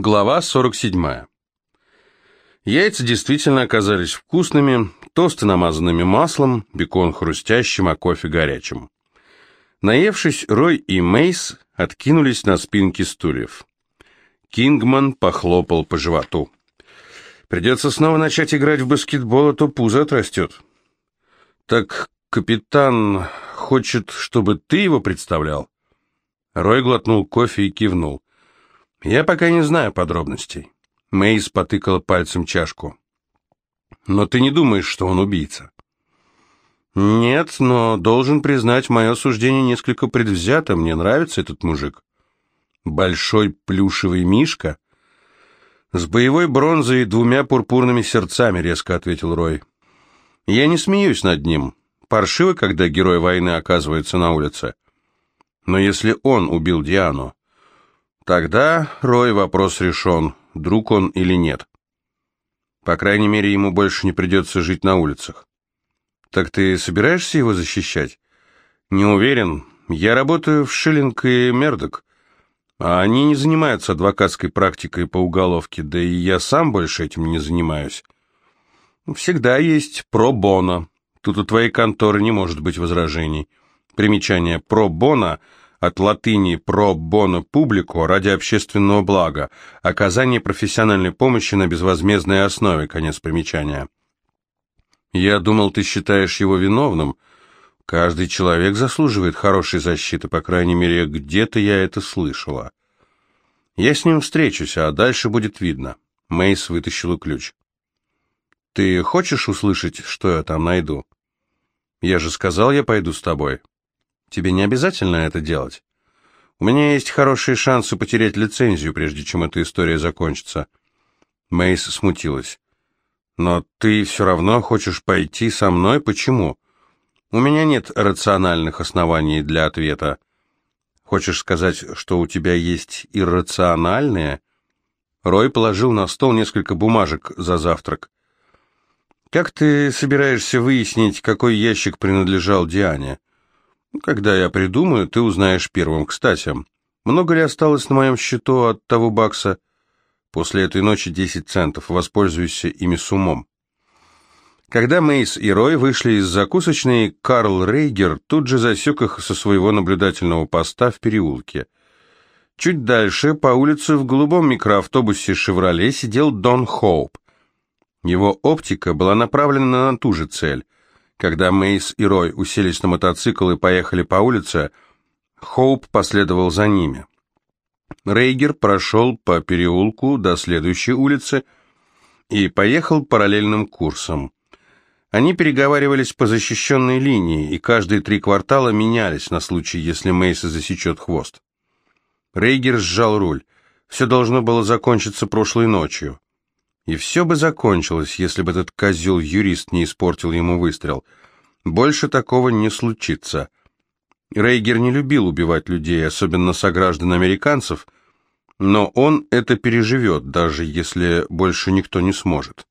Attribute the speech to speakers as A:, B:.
A: Глава 47. Яйца действительно оказались вкусными, тосты намазанными маслом, бекон хрустящим, а кофе горячим. Наевшись, Рой и Мейс откинулись на спинки стульев. Кингман похлопал по животу. «Придется снова начать играть в баскетбол, а то пузо отрастет». «Так капитан хочет, чтобы ты его представлял?» Рой глотнул кофе и кивнул. «Я пока не знаю подробностей». Мэйс потыкала пальцем чашку. «Но ты не думаешь, что он убийца?» «Нет, но должен признать, мое суждение несколько предвзято. Мне нравится этот мужик». «Большой плюшевый мишка?» «С боевой бронзой и двумя пурпурными сердцами», — резко ответил Рой. «Я не смеюсь над ним. Паршиво, когда герой войны оказывается на улице. Но если он убил Диану, Тогда, Рой, вопрос решен, друг он или нет. По крайней мере, ему больше не придется жить на улицах. Так ты собираешься его защищать? Не уверен. Я работаю в Шиллинг и Мердок, а они не занимаются адвокатской практикой по уголовке, да и я сам больше этим не занимаюсь. Всегда есть про-боно. Тут у твоей конторы не может быть возражений. Примечание «про-боно» — от латыни «про боно публику» ради общественного блага, оказание профессиональной помощи на безвозмездной основе, конец примечания. Я думал, ты считаешь его виновным. Каждый человек заслуживает хорошей защиты, по крайней мере, где-то я это слышала. Я с ним встречусь, а дальше будет видно. Мейс вытащила ключ. Ты хочешь услышать, что я там найду? Я же сказал, я пойду с тобой. Тебе не обязательно это делать. У меня есть хорошие шансы потерять лицензию, прежде чем эта история закончится. Мейс смутилась. Но ты все равно хочешь пойти со мной? Почему? У меня нет рациональных оснований для ответа. Хочешь сказать, что у тебя есть иррациональные? Рой положил на стол несколько бумажек за завтрак. Как ты собираешься выяснить, какой ящик принадлежал Диане? Когда я придумаю, ты узнаешь первым. Кстати, много ли осталось на моем счету от того бакса? После этой ночи 10 центов. Воспользуйся ими с умом. Когда Мейс и Рой вышли из закусочной, Карл Рейгер тут же засек их со своего наблюдательного поста в переулке. Чуть дальше, по улице в голубом микроавтобусе «Шевроле» сидел Дон Хоуп. Его оптика была направлена на ту же цель — когда Мейс и Рой уселись на мотоцикл и поехали по улице, Хоуп последовал за ними. Рейгер прошел по переулку до следующей улицы и поехал параллельным курсом. Они переговаривались по защищенной линии, и каждые три квартала менялись на случай, если Мейса засечет хвост. Рейгер сжал руль. Все должно было закончиться прошлой ночью. И все бы закончилось, если бы этот козел-юрист не испортил ему выстрел. Больше такого не случится. Рейгер не любил убивать людей, особенно сограждан американцев, но он это переживет, даже если больше никто не сможет.